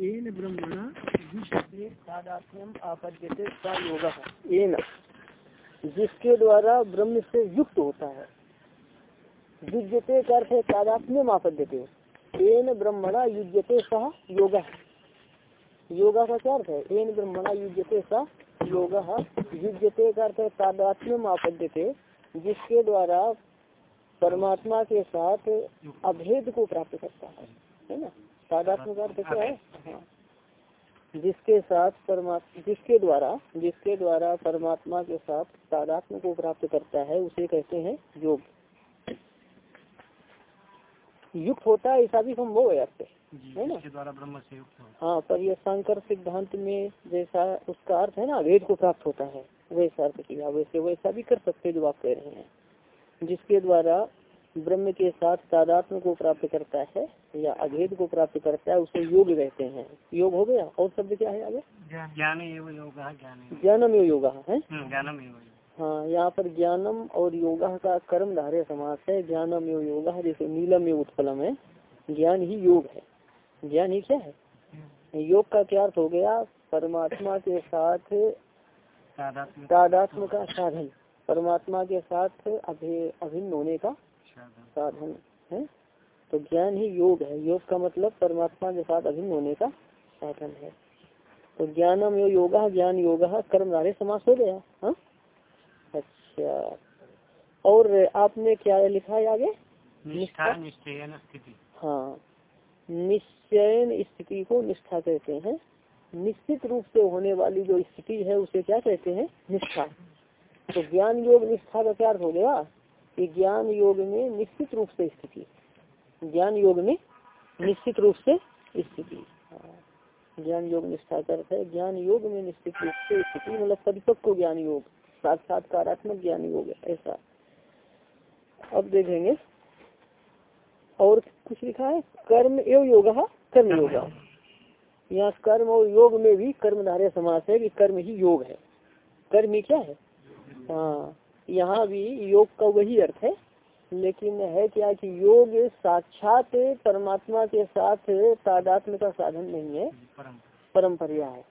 N ब्रह्मणा आपद्यते N जिसके द्वारा ब्रह्म से युक्त होता है युजते का अर्थ है तादात्म्यम आपद्यते। एन ब्रह्मणा युजते सह योग। योगा का क्या अर्थ है? एन ब्रह्मणा युजते सा योग। युजते का अर्थ है तादात्म्यम आपद्यते, जिसके द्वारा परमात्मा के साथ अभेद को प्राप्त करता है। है ना? तादात्म का अर्थ क्या है हाँ। जिसके साथ परमात्मा जिसके द्वारा जिसके द्वारा परमात्मा के साथ तादात्म को प्राप्त करता है उसे कहते हैं योग। युक्त होता है ऐसा भी संभव है आपसे है ना? द्वारा ब्रह्म से युक्त हाँ। पर यह शंकर सिद्धांत में जैसा उसका अर्थ है ना वेद को प्राप्त होता है वैसा अर्थ किया वैसे वैसा भी कर सकते जो आप कह रहे हैं। जिसके द्वारा ब्रह्म के साथ तादात्म को प्राप्त करता है या अभेद को प्राप्त करता है उसे योग कहते हैं। योग हो गया? और शब्द क्या है आगे? ज्ञान ज्ञानम योग है? ज्ञानम हाँ यहाँ पर ज्ञानम और योगा का कर्म धारे समास है। ज्ञानम एवं योग जैसे नीलम एवं उत्पलम है ज्ञान ही योग है। ज्ञान ही क्या है? योग का क्या अर्थ हो गया? परमात्मा के साथ तादात्म का साधन। परमात्मा के साथ अभिन्न होने का साधन है। तो ज्ञान ही योग है। योग का मतलब परमात्मा के साथ अभिन्न होने का साधन है। तो ज्ञानम यो योगा ज्ञान योग कर्म धारे समास हो गया। हा? अच्छा। और आपने क्या लिखा है आगे? निष्ठा निश्चयन स्थिति। हाँ। निश्चयन स्थिति को निष्ठा कहते हैं। निश्चित रूप से होने वाली जो स्थिति है उसे क्या कहते हैं? निष्ठा। तो ज्ञान योग निष्ठा का क्या हो गया? ज्ञान योग में निश्चित रूप से स्थिति ज्ञान योग में निश्चित रूप से स्थिति हाँ। ज्ञान योग निष्ठा करते है, ज्ञान योग में निश्चित रूप से स्थिति मतलब परिपक्व ज्ञान योग, साक्षात्कारात्मक ज्ञान योग ऐसा। अब देखेंगे, और कुछ लिखा है, कर्म एवं योग कर्म योग। यहाँ कर्म और योग में भी कर्मधारे समास है कि कर्म ही योग है। कर्म ही क्या है? हाँ। यहाँ भी योग का वही अर्थ है लेकिन है क्या कि योग साक्षात परमात्मा के साथ तादात्म का साधन नहीं है परम्परिया है।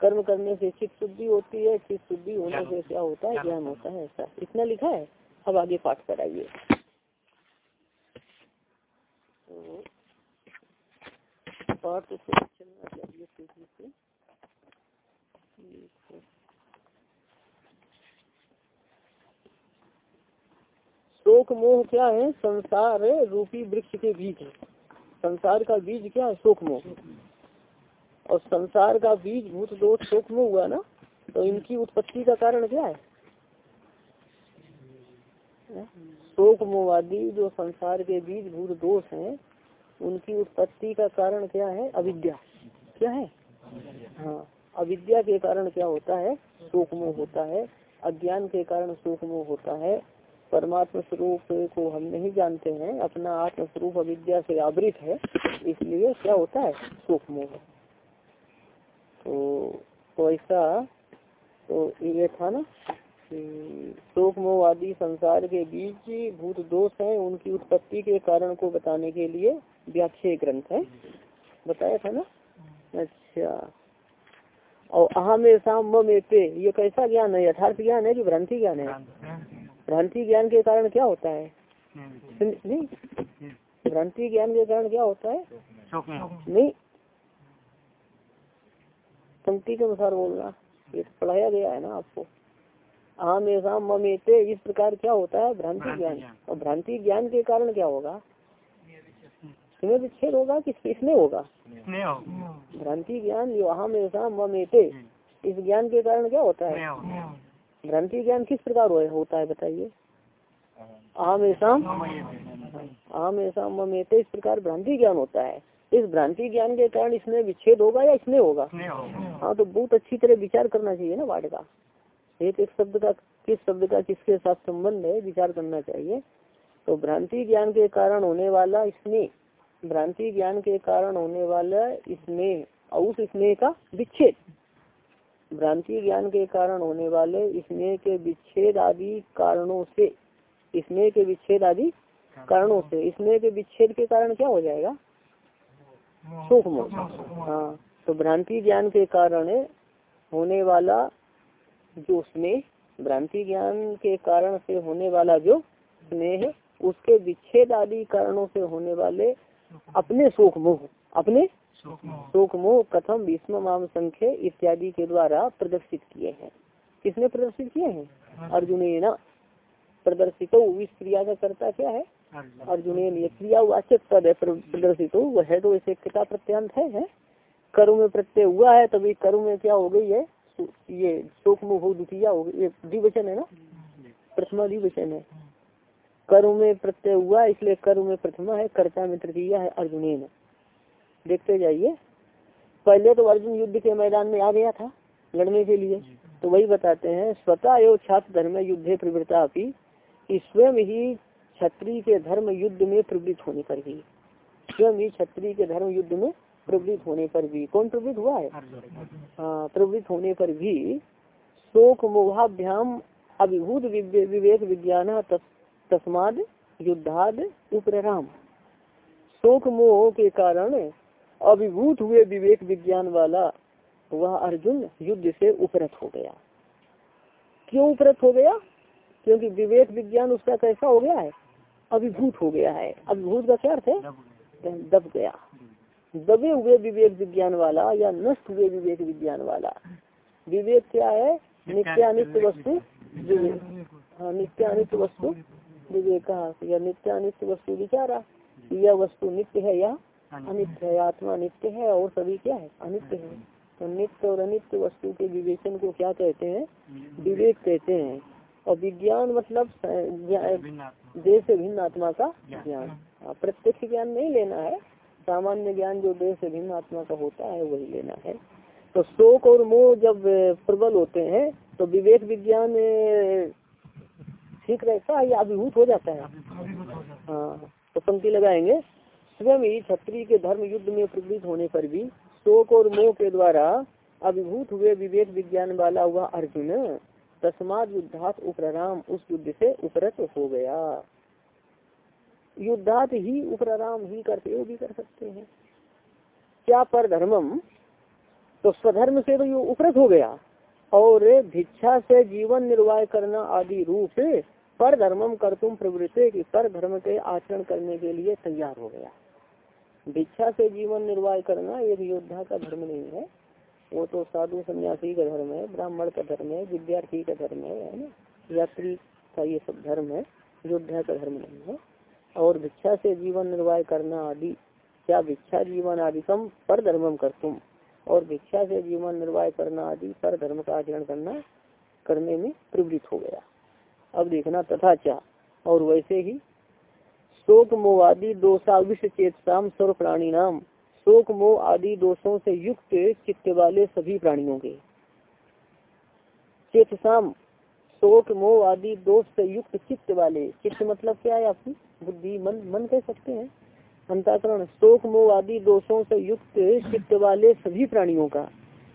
कर्म करने से चित्त शुद्धि होती है चित्त शुद्धि होने से क्या होता है? ज्ञान होता है ऐसा। इतना लिखा है? अब आगे पाठ कराइए। तो पाठ तो चलना चाहिए तेज़ी से शोक मोह क्या है? संसार रूपी वृक्ष के बीज है। संसार का बीज क्या है? शोक मोह और संसार का बीज भूत दोष शोक मोह हुआ ना तो इनकी उत्पत्ति का कारण क्या है? शोक मोहवादी जो संसार के बीज भूत दोष हैं, उनकी उत्पत्ति का कारण क्या है? अविद्या। क्या है? हाँ अविद्या के कारण क्या होता है? शोक मोह होता है। अज्ञान के कारण शोक मोह होता है। परमात्मा स्वरूप को हम नहीं जानते हैं, अपना आत्म स्वरूप अविद्या से आवृत है, इसलिए क्या होता है? सुख मोह तो तो ऐसा तो ये था ना शोक मोह आदि संसार के बीच भूत दोष है, उनकी उत्पत्ति के कारण को बताने के लिए व्याख्या ग्रंथ है। बताया था ना? अच्छा। और अहम ऐसा में पे ये कैसा ज्ञान है? यथार्थ ज्ञान है कि भ्रांति ज्ञान है? भ्रांति ज्ञान के कारण क्या होता है? नहीं? भ्रांति ज्ञान के कारण क्या होता है? नहीं। पंक्ति के अनुसार बोलना। ये तो पढ़ाया गया है ना आपको। आम ऐसा ममेते। इस प्रकार क्या होता है? भ्रांति ज्ञान। और भ्रांति ज्ञान के कारण क्या होगा? इसमें विच्छेद होगा कि इसमें होगा। भ्रांति ज्ञान जो अहम ऐसा ममेते इस ज्ञान के कारण क्या होता है? भ्रांति ज्ञान किस प्रकार होता है बताइए? आम ऐसा आम ऐसा ममेते इस प्रकार भ्रांति ज्ञान होता है। इस भ्रांति ज्ञान के कारण इसमें विच्छेद होगा या इसमें होगा? हाँ तो बहुत अच्छी तरह विचार करना चाहिए ना वार्ड का। एक एक शब्द का किस शब्द का किसके साथ संबंध है, विचार करना चाहिए। तो भ्रांति ज्ञान के कारण होने वाला इसमें भ्रांति ज्ञान के कारण होने वाला इसमें उस स्नेह का विच्छेद। भ्रांति ज्ञान के कारण होने वाले स्नेह के विच्छेद आदि कारणों से, स्नेह के विच्छेद आदि कारणों से, स्नेह के विच्छेद के कारण क्या हो जाएगा? शोक मोह हाँ तो भ्रांति ज्ञान के कारण होने वाला जो स्नेह, भ्रांति ज्ञान के कारण से होने वाला जो स्नेह, उसके विच्छेद आदि कारणों से होने वाले अपने शोक मोह, अपने शोक मोह कथम भीष्म माम संख्य इत्यादि के द्वारा प्रदर्शित किए हैं। किसने प्रदर्शित किए हैं? अर्जुन ना प्रदर्शित इस क्रिया का करता क्या है? अर्जुन। ये क्रिया वाचक पद है प्रदर्शित। वह है तो इसे किता प्रत्यांत है, है। कर्म में प्रत्यय हुआ है तभी कर्म में क्या हो गई है? ये शोक मोह द्वितीय हो गई ये द्विवचन है ना? प्रथमा द्विवचन है। कर्म में प्रत्यय हुआ इसलिए कर्म में प्रथमा है कर्ता में तृतीय है अर्जुन देखते जाइए। पहले तो अर्जुन युद्ध के मैदान में आ गया था लड़ने के लिए। तो वही बताते हैं स्वतः एवं छात्र धर्म युद्ध प्रवृत्ता भी स्वयं ही क्षत्रिय के धर्म युद्ध में प्रवृत्त होने पर भी। स्वयं ही क्षत्रिय के धर्म युद्ध में प्रवृत्त होने पर भी। कौन प्रवृत्त हुआ है? हाँ प्रवृत्त होने पर भी शोक मोहाभ्याम अभिभूत विवेक विज्ञान तस्माद युद्धाद उपराम शोक मोह के कारण अभिभूत हुए विवेक विज्ञान वाला वह अर्जुन युद्ध से उपरत हो गया। क्यों उपरत हो गया? क्योंकि विवेक विज्ञान उसका कैसा हो गया है? अभिभूत हो गया है। अभिभूत का क्या अर्थ है? दब गया। दबे हुए विवेक विज्ञान वाला या नष्ट हुए विवेक विज्ञान वाला। विवेक क्या है? नित्यानित्य वस्तु विवेक। हाँ नित्यानित्य वस्तु विवेक या नित्यानित्य वस्तु विचारा। यह वस्तु नित्य है या अनित्य है आत्मा नित्य है और सभी क्या है? अनित्य है। तो नित्य और अनित्य वस्तु के विवेचन को क्या कहते हैं? विवेक। कहते हैं। और विज्ञान मतलब देश से भिन्न आत्मा का ज्ञान। प्रत्यक्ष ज्ञान नहीं लेना है। सामान्य ज्ञान जो देह से भिन्न आत्मा का होता है वही लेना है। तो शोक और मोह जब प्रबल होते हैं तो विवेक विज्ञान ठीक रहता है या अभिभूत हो जाता है। हाँ तो पंक्ति लगाएँगे। स्वयं ही क्षत्रिय के धर्म युद्ध में प्रवृत्त होने पर भी शोक और मोह के द्वारा अभिभूत हुए विवेक विज्ञान वाला हुआ अर्जुन, तस्माद युद्धात उपराम उस युद्ध से उपरत हो गया। युद्धात ही उपराम ही करते हो भी कर सकते हैं। क्या पर धर्मम? तो स्वधर्म से तो ये उपरत हो गया। और भिक्षा से जीवन निर्वाह करना आदि रूप पर धर्मम कर तुम प्रवृत्ति की पर धर्म के आचरण करने के लिए तैयार हो गया। भिक्षा से जीवन निर्वाह करना एक योद्धा का धर्म नहीं है। वो तो साधु सन्यासी का धर्म है, ब्राह्मण का धर्म है, विद्यार्थी का धर्म है है ना? यात्री का ये सब धर्म है, योद्धा का धर्म नहीं है। और भिक्षा से जीवन निर्वाह करना आदि क्या भिक्षा जीवन आदि कम पर धर्मम कर तुम और भिक्षा से जीवन निर्वाह करना आदि पर धर्म का आचरण करना करने में प्रवृत्त हो गया। अब देखना तथा क्या और वैसे ही शोक मोह आदि दोषाविष चेतसाम सर्व प्राणी नाम। शोक मोह आदि दोषों से युक्त चित्त वाले सभी प्राणियों के। चेतसाम शोक मोह आदि दोष से युक्त चित्त वाले। चित्त मतलब क्या है आपकी? बुद्धि, मन मन कह सकते हैं। अंताकरण, शोक मोह आदि दोषों से युक्त चित्त वाले सभी प्राणियों का।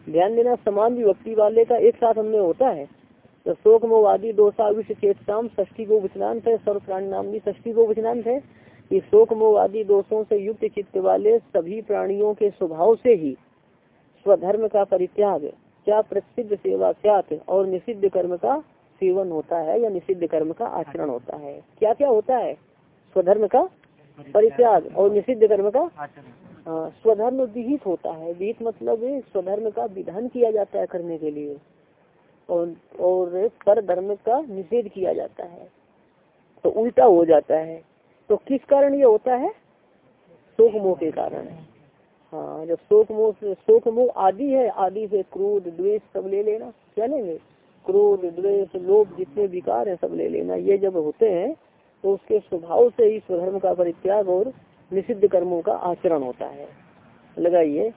ध्यान देना, समान विभक्ति वाले का एक साथ हमने होता है। तो शोक मोवादी आदि दोषाविश चेतसाम ष्ठी को विचनांत है सर्व प्राणी नाम भी ष्ठी को विचनांत है। कि शोक मोवादी दोषों से युक्त चित्त वाले सभी प्राणियों के स्वभाव से ही स्वधर्म का परित्याग क्या प्रसिद्ध सेवा ख्यात और निषिद्ध कर्म का सेवन होता है या निषिद्ध कर्म का आचरण होता है? क्या क्या होता है? स्वधर्म का परित्याग और निषिद्ध कर्म का हाँ स्वधर्म विहित होता है। विहित मतलब स्वधर्म का विधान किया जाता है करने के लिए। और और पर धर्म का निषेध किया जाता है। तो उल्टा हो जाता है। तो किस कारण ये होता है? शोक मोह के कारण। है हाँ जब शोक मोह शोक मोह आदि है, आदि से क्रोध, द्वेष सब ले लेना, क्या लेंगे? क्रोध, द्वेष, लोभ, जितने विकार है, सब ले लेना। ये जब होते हैं तो उसके स्वभाव से ही स्वधर्म का परित्याग और निषिद्ध कर्मों का आचरण होता है। लगाइए।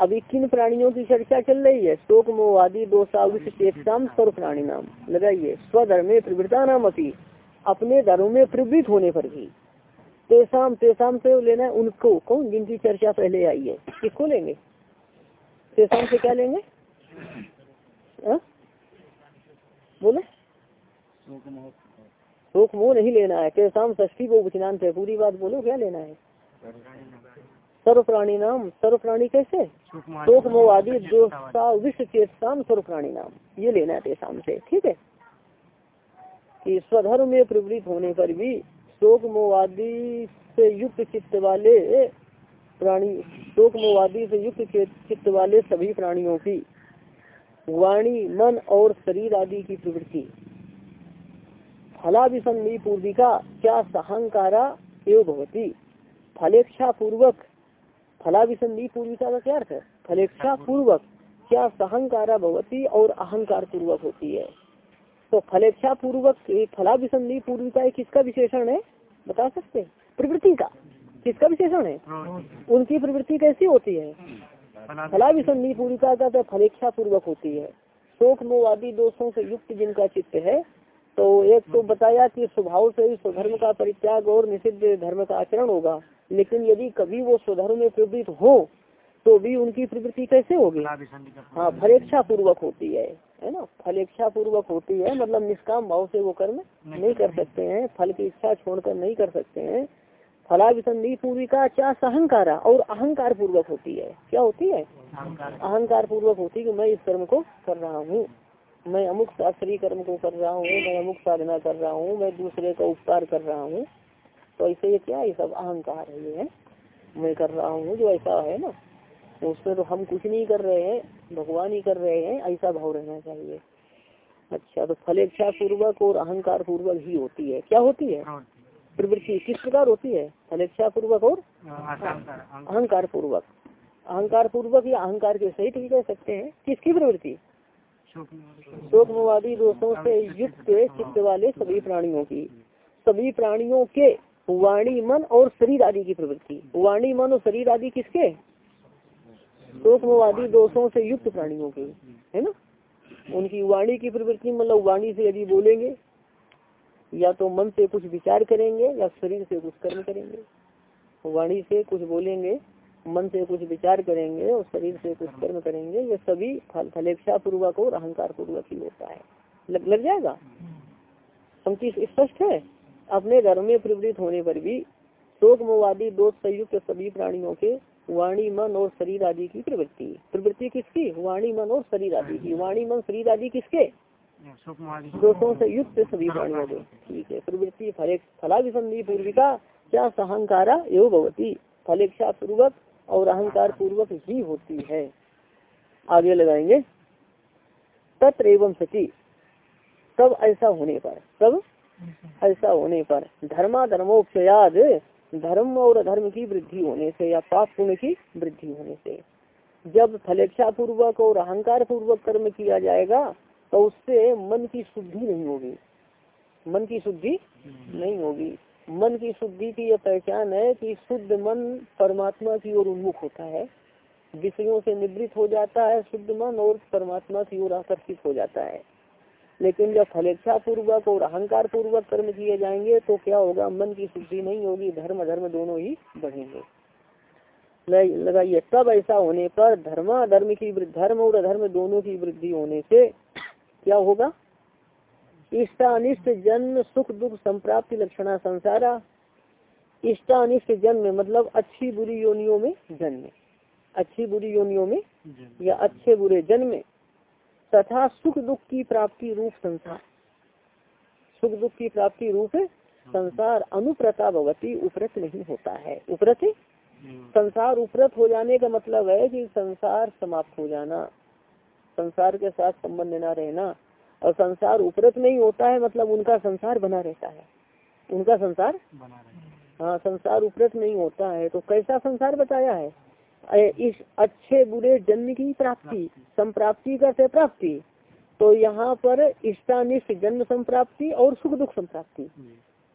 अभी किन प्राणियों की चर्चा चल रही है? शोक मोह आदि दोषाविशाम सर्व प्राणी नाम। लगाइए। स्वधर्मे प्रवृत्ता नाम अपनी अपने धर्म में प्रवृत्त होने पर भी। तेसाम तेसाम से लेना है उनको। कौन? जिनकी चर्चा पहले आई है। किसको लेंगे? तेसाम से क्या लेंगे? आ? बोले? शोक मोह नहीं लेना है। कैसाम ष्ठी को है। पूरी बात बोलो, क्या लेना है? सर्व प्राणी नाम। सर्व प्राणी कैसे? सूक्ष्म शोक मोवादी दोषा विश्व चेतसाम सर्व प्राणी नाम ये लेना है शाम से ठीक है? कि स्वधर्म में प्रवृत्त होने पर भी शोक मोवादी से युक्त चित्त वाले प्राणी शोक मोवादी से युक्त चित्त वाले सभी प्राणियों की वाणी मन और शरीर आदि की प्रवृत्ति। फलाभिसंधि पूर्विका क्या सहंकारा एवं भवती। फलेक्षा पूर्वक फलाभिसंधि पूर्विका का क्या अर्थ है। फलेक्षा पूर्वक क्या सहंकारा भवती और अहंकार पूर्वक होती है? तो फलेक्षा पूर्वक फलाभिसंधि पूर्विका किसका विशेषण है? बता सकते प्रवृत्ति का। किसका विशेषण है? उनकी प्रवृत्ति कैसी होती है? फलाभिसंधि पूर्विका का तो फलेक्षा पूर्वक होती है। शोक मोवादी दोषों से युक्त जिनका चित्त है तो एक तो बताया कि स्वभाव से ही स्वधर्म का परित्याग और निषिद्ध धर्म का आचरण होगा। लेकिन यदि कभी वो स्वधर्म में प्रवृत्त हो तो भी उनकी प्रवृत्ति कैसे होगी? हाँ। फलेक्षा पूर्वक होती है है ना? फलेक्षा पूर्वक होती है मतलब निष्काम भाव से वो कर्म नहीं नहीं कर सकते हैं फल की इच्छा छोड़कर नहीं कर सकते हैं। फलाभिसंधि पूर्विका क्या सहंकारा और अहंकार पूर्वक होती है। क्या होती है? अहंकार। पूर्वक होती है कि मैं इस कर्म को कर रहा हूँ। मैं अमुक शास्त्रीय कर्म को कर रहा हूँ मैं अमुक साधना कर रहा हूँ मैं दूसरे का उपकार कर रहा हूँ। तो ऐसे ये क्या ये सब अहंकार है ये है? मैं कर रहा हूँ जो ऐसा है ना। उसमें तो हम कुछ नहीं कर रहे हैं भगवान ही कर रहे हैं ऐसा भाव रहना चाहिए। अच्छा तो फलेच्छा पूर्वक और अहंकार पूर्वक ही होती है। क्या होती है? प्रवृत्ति किस प्रकार होती है? फलेच्छा पूर्वक और अहंकार पूर्वक अहंकार पूर्वक या अहंकार के सहित भी कह सकते हैं। किसकी प्रवृत्ति? शोक मोवादी दोषों से युक्त चित्त वाले सभी प्राणियों की। सभी प्राणियों के वाणी मन और शरीर आदि की प्रवृत्ति। वाणी मन और शरीर आदि किसके? शोक मोवादी दोषों से युक्त प्राणियों के है ना? उनकी वाणी की प्रवृत्ति मतलब वाणी से यदि बोलेंगे या तो मन से कुछ विचार करेंगे या शरीर से कुछ कर्म करेंगे वाणी से कुछ बोलेंगे मन से कुछ विचार करेंगे और शरीर से कुछ कर्म करेंगे ये सभी फल फलेक्षा पूर्वक और अहंकार पूर्वक ही होता है। लग, लग जाएगा? स्पष्ट है? अपने धर्म में प्रवृत्त होने पर भी शोक मोवादी दोष संयुक्त सभी प्राणियों के वाणी मन और शरीर आदि की प्रवृत्ति। प्रवृत्ति किसकी? वाणी मन और शरीर आदि की। वाणी मन शरीर आदि किसके? दोषों से युक्त सभी प्राणियों के। ठीक है प्रवृत्ति फले फलाभिसंधि पूर्विका क्या सहंकारा एवं भवती। फलेक्षा पूर्वक और अहंकार पूर्वक ही होती है। आगे लगाएँगे। तत्र एवं सती। तब ऐसा होने पर? तब ऐसा होने पर धर्मा धर्मोक्षयाद धर्म और अधर्म की वृद्धि होने से या पाप पुण्य की वृद्धि होने से। जब फलेक्षा पूर्वक और अहंकार पूर्वक कर्म किया जाएगा तो उससे मन की शुद्धि नहीं होगी। मन की शुद्धि नहीं होगी। मन की शुद्धि की यह पहचान है कि शुद्ध मन परमात्मा की ओर उन्मुख होता है। विषयों से निवृत्त हो जाता है शुद्ध मन और परमात्मा की ओर आकर्षित हो जाता है। लेकिन जब फलेक्षा पूर्वक और अहंकार पूर्वक कर्म किए जाएँगे तो क्या होगा? मन की शुद्धि नहीं होगी धर्म धर्म दोनों ही बढ़ेंगे। लगाइए तब ऐसा होने पर धर्मा धर्म की धर्म और अधर्म दोनों की वृद्धि होने से क्या होगा? इष्टानिष्ट जन्म सुख दुख संप्राप्ति लक्षणा संसारा। इष्टानिष्ट जन्म मतलब अच्छी बुरी योनियों में जन्म। अच्छी बुरी योनियों में या अच्छे बुरे जन्म। तथा सुख दुख की प्राप्ति रूप संसार। सुख दुख की प्राप्ति रूप संसार अनुप्रता भगवती उपरत नहीं होता है। उपरत? संसार उपरत हो जाने का मतलब है कि संसार समाप्त हो जाना। संसार के साथ संबंध न रहना। और संसार उपरत नहीं होता है मतलब उनका संसार बना रहता है। उनका संसार? बना रहता है। हाँ संसार उपरत नहीं होता है। तो कैसा संसार बताया है? इस अच्छे बुरे जन्म की प्राप्ति संप्राप्ति का से प्राप्ति। तो यहाँ पर इष्टानिष्ट जन्म संप्राप्ति और सुख दुख संप्राप्ति।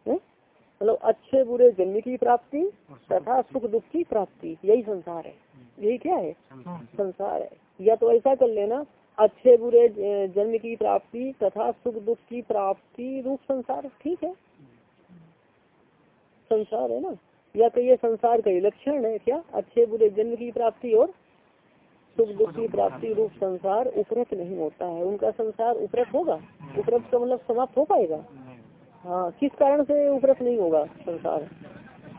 मतलब अच्छे बुरे जन्म की प्राप्ति तथा सुख दुख की प्राप्ति। यही संसार है। यही क्या है? संसार। है। या तो ऐसा कर लेना अच्छे बुरे जन्म की प्राप्ति तथा सुख दुख की प्राप्ति रूप संसार। ठीक है? संसार है ना? या तो कहिए संसार का लक्षण है क्या? अच्छे बुरे जन्म की प्राप्ति और सुख दुख की प्राप्ति रूप संसार उपरत नहीं होता है। उनका संसार उपरत होगा? उपरत का मतलब समाप्त हो पाएगा? हाँ किस कारण से उपरत नहीं होगा संसार?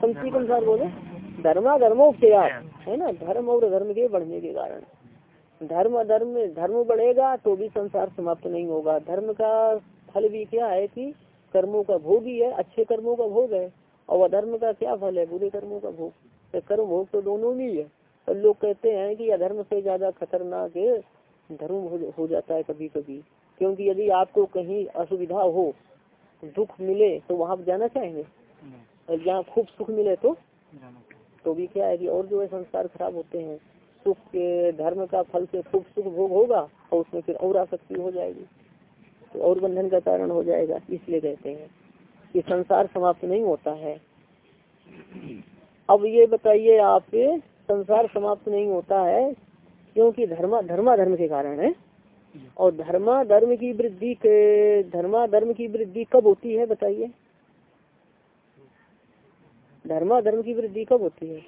संस्कृत अनुसार बोले धर्मा धर्मो धर्माधर्मोपचयात है ना? धर्म और धर्म के बढ़ने के कारण। धर्म धर्म धर्म बढ़ेगा तो भी संसार समाप्त नहीं होगा। धर्म का फल भी क्या है कि कर्मों का भोग ही है, अच्छे कर्मों का भोग है। और अधर्म का क्या फल है? बुरे कर्मों का भोग। तो कर्म भोग तो दोनों में ही है। और लोग कहते हैं कि अधर्म से ज़्यादा खतरनाक धर्म हो, हो जाता है कभी कभी क्योंकि यदि आपको कहीं असुविधा हो दुख मिले तो वहाँ जाना चाहेंगे? और जहाँ खूब सुख मिले तो? तो भी क्या है कि और जो है संस्कार खराब होते हैं। सुख के धर्म का फल से खूब सुख भोग होगा और उसमें फिर और आसक्ति हो जाएगी। तो और बंधन का कारण हो जाएगा इसलिए कहते हैं। कि संसार समाप्त नहीं होता है। अब ये बताइए आप संसार समाप्त नहीं होता है क्योंकि धर्मा धर्मा धर्म के कारण है। और धर्मा धर्म की वृद्धि के धर्मा धर्म की वृद्धि कब होती है बताइए? धर्मा धर्म की वृद्धि कब होती है?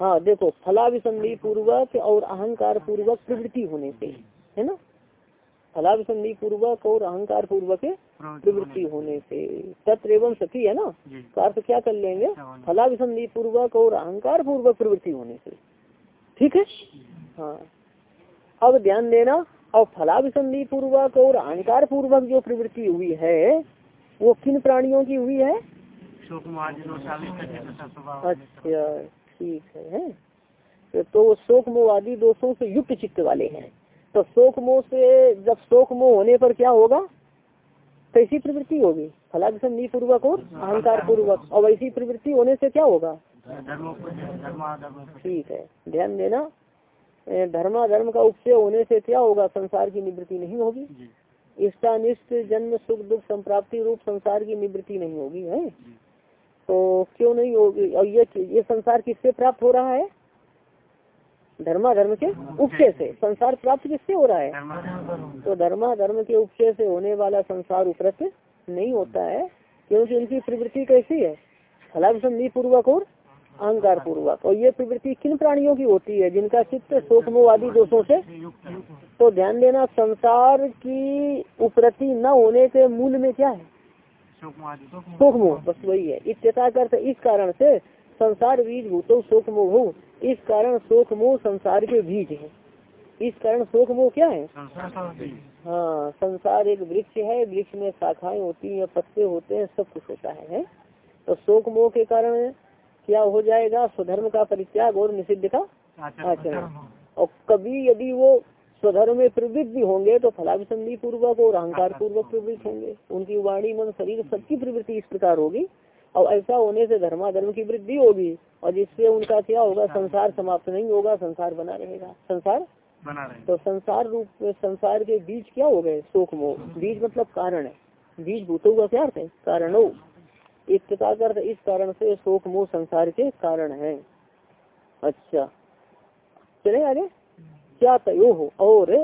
हाँ देखो, फलाभिसंधि पूर्वक और अहंकार पूर्वक प्रवृत्ति होने से, है ना? फलाभिसंधि पूर्वक और अहंकार पूर्वक प्रवृत्ति होने से। तत्र एवं सती है ना? का अर्थ क्या कर लेंगे? फलाभिसंधि पूर्वक और अहंकार पूर्वक प्रवृत्ति होने से। ठीक है? हाँ। अब ध्यान देना और फलाभिसंधि पूर्वक और अहंकार पूर्वक जो प्रवृत्ति हुई है वो किन प्राणियों की हुई है? अच्छा ठीक है? तो शोक मोवादी दोषों से युक्त चित्त वाले हैं। तो शोक मोह से जब शोक मोह होने पर क्या होगा? कैसी प्रवृत्ति होगी। फलाभिसंधि पूर्वक और अहंकार पूर्वक और ऐसी प्रवृत्ति होने से क्या होगा? ठीक है। ध्यान देना धर्माधर्म का उपचय होने से क्या होगा? संसार की निवृत्ति नहीं होगी। इष्टानिष्ट जन्म सुख दुख संप्राप्ति रूप संसार की निवृत्ति नहीं होगी है? तो क्यों नहीं होगी? और ये ये संसार किससे प्राप्त हो रहा है? धर्मा धर्म के उपचय से संसार प्राप्त किससे हो रहा है? तो धर्मा धर्म के उपचय से होने वाला संसार उपरत नहीं होता है क्योंकि उनकी प्रवृत्ति कैसी है? फलाभिसंधि पूर्वक और अहंकार पूर्वक। और ये प्रवृत्ति किन प्राणियों की होती है? जिनका चित्त शोक आदि दोषों से? तो ध्यान देना संसार की उपरति न होने के मूल में क्या है? शोक मोह बस वही है। इत्यता करते इस कारण से संसार बीज भूतो शोक मोह इस कारण शोक मोह संसार के बीज है। इस कारण शोक मोह क्या है? हाँ संसार एक वृक्ष है। वृक्ष में शाखाएँ होती हैं पत्ते होते हैं सब कुछ होता है तो शोक मोह के कारण क्या हो जाएगा? स्वधर्म का परित्याग और निषिद्ध का आचरण। और कभी यदि वो स्वधर्म में प्रवृत्त भी होंगे तो फलाभिसंधि पूर्वक और अहंकार पूर्वक प्रवृत्त होंगे। उनकी वाणी मन शरीर सबकी प्रवृत्ति इस प्रकार होगी। और ऐसा होने से धर्माधर्म की वृद्धि होगी और जिससे उनका क्या होगा संसार समाप्त नहीं होगा संसार बना रहेगा। संसार? बना रहे तो संसार रूप में संसार के बीज क्या हो गए? शोक मोह बीज मतलब कारण है। बीज भूतों का क्या अर्थ है? कारण। इत्याकर इस कारण से शोक मोह संसार के कारण है। अच्छा। चले आगे। क्या तयो हो? और?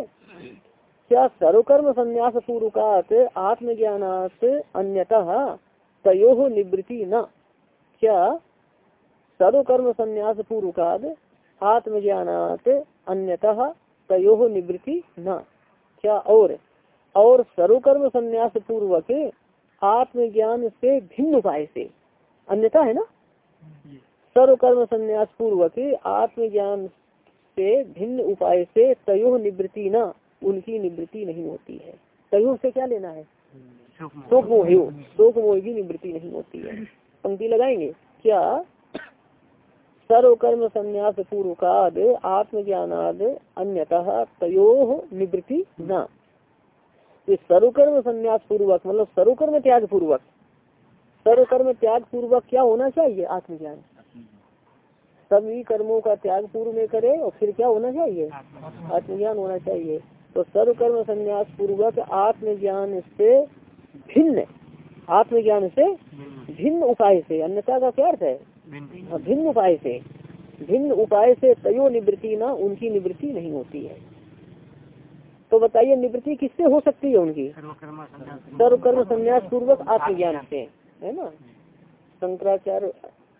क्या सर्वकर्म संन्यास पूर्वकात आत्मज्ञानात अन्यतः तयो निवृत्ति न। क्या? सर्वकर्म संन्यास पूर्वकाद आत्मज्ञानात अन्यतः तयो निवृत्ति न। क्या? और। और सर्वकर्म संन्यास पूर्वक आत्मज्ञान से भिन्न उपाय से अन्यथा है ना? सर्वकर्म संन्यास पूर्वक आत्मज्ञान से भिन्न उपाय से तयो निवृत्ति न। उनकी निवृत्ति नहीं होती है। तयो से क्या लेना है? शोक मोह शोक मोह की निवृत्ति नहीं होती है। पंक्ति लगाएँगे। क्या? सर्वकर्म संन्यास पूर्वकाद, आत्मज्ञानाद, अन्यतः तयो निवृत्ति न। सर्वकर्म संन्यास पूर्वक मतलब सर्वकर्म त्याग पूर्वक। सर्वकर्म त्याग पूर्वक क्या होना चाहिए? आत्मज्ञान। सभी कर्मों का त्याग पूर्व में करे और फिर क्या होना चाहिए? आत्मज्ञान होना चाहिए। तो सर्वकर्म संन्यास पूर्वक आत्मज्ञान से भिन्न आत्मज्ञान से भिन्न। उपाय से अन्यता का क्या अर्थ है? हाँ, भिन्न उपाय से। भिन्न उपाय से तयो निवृत्ति ना उनकी निवृत्ति नहीं होती है। तो बताइए निवृत्ति किससे हो सकती है उनकी? सर्वकर्म संन्यास पूर्वक आत्मज्ञान से है ना? शंकराचार्य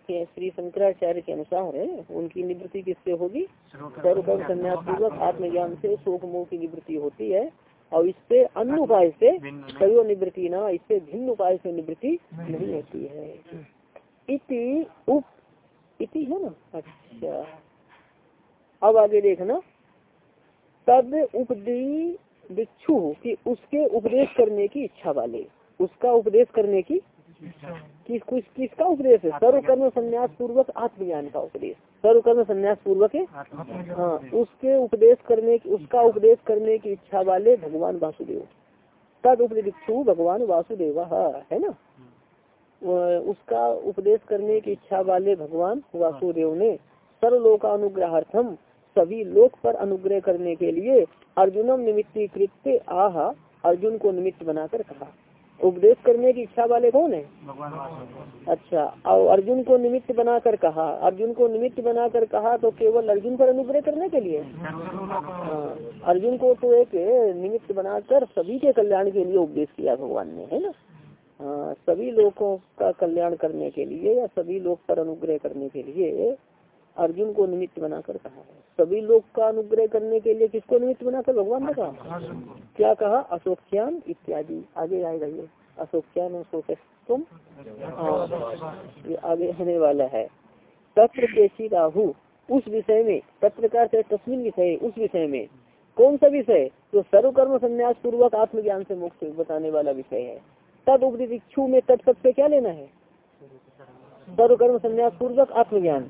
श्री शंकराचार्य के अनुसार है उनकी निवृत्ति किससे होगी? सर्वकर्म संन्यास पूर्वक आत्मज्ञान से। शोक मोह की निवृत्ति होती है। और इससे अन्य उपाय से कयो निवृत्ति न इससे भिन्न उपाय से निवृत्ति नहीं होती है। इति उप इति है ना? अच्छा। अब आगे देखना। तद उपदी भिक्षु कि उसके उपदेश करने की इच्छा वाले उसका उपदेश करने की किस किस, किसका उपदेश है? सर्वकर्म संन्यास पूर्वक आत्मज्ञान का उपदेश। सर्वकर्म संन्यास पूर्वक है? हाँ उसके उपदेश करने की, उसका उपदेश करने की इच्छा वाले भगवान वासुदेव। तद उपदिक्षु भगवान वासुदेव, है ना? उसका उपदेश करने की इच्छा वाले भगवान वासुदेव ने सर्वलोकानुग्रहार्थम सभी लोक पर अनुग्रह करने के लिए अर्जुनम निमित्तीकृत आह अर्जुन को निमित्त बनाकर कहा। उपदेश करने की इच्छा वाले कौन है? अच्छा और अर्जुन को निमित्त बनाकर कहा। अर्जुन को निमित्त बनाकर कहा तो केवल अर्जुन पर अनुग्रह करने के लिए? हाँ, अर्जुन को तो एक निमित्त बनाकर सभी के कल्याण के लिए उपदेश किया भगवान ने है ना? हाँ, सभी लोगों का कल्याण करने के लिए या सभी लोग पर अनुग्रह करने के लिए अर्जुन को निमित्त बनाकर कहा है। सभी लोग का अनुग्रह करने के लिए किसको निमित्त बनाकर? भगवान ने कहा। क्या कहा? अशोक्यान इत्यादि। आगे आएगा ये। अशोक्यान अशोक तुम? ये आगे होने वाला है। तत्र केशी राहु। उस विषय में तत्र से तस्मिन विषय उस विषय में। कौन सा विषय? जो सर्वकर्म संन्यास पूर्वक आत्मज्ञान से मुक्त बताने वाला विषय है। तद उपदिक्षु में तत्व से क्या लेना है? सर्वकर्म संन्यास पूर्वक आत्मज्ञान।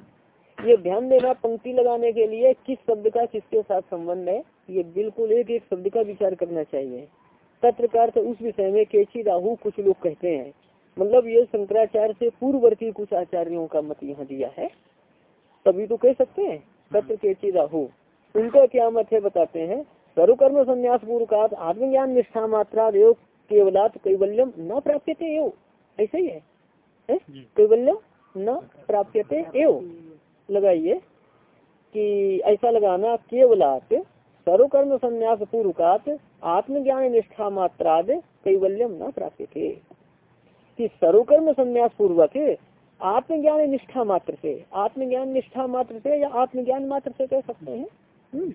ये ध्यान देना पंक्ति लगाने के लिए किस शब्द का किसके साथ संबंध है ये बिल्कुल एक एक शब्द का विचार करना चाहिए। तत्र का अर्थ उस विषय में केची राहु कुछ लोग कहते हैं। मतलब ये शंकराचार्य से पूर्ववर्ती कुछ आचार्यों का मत यहाँ दिया है। तभी तो कह सकते हैं तत्र केची राहु उनका क्या मत है बताते हैं। सर्वकर्म संन्यास पूर्वकात आत्मज्ञान निष्ठा मात्रा योग केवलात कैवल्यम न प्राप्यते एव। ऐसे ही है, है? कैवल्यम न प्राप्यते एव। लगाइए कि ऐसा लगाना केवलात सर्वकर्म संन्यास पूर्वकात आत्मज्ञान निष्ठा मात्राद कैवल्यम न प्राप्त थे कि सर्वकर्म संन्यास पूर्वक आत्मज्ञान निष्ठा मात्र से, आत्मज्ञान निष्ठा मात्र से या आत्मज्ञान मात्र से कह सकते हैं? हम्म।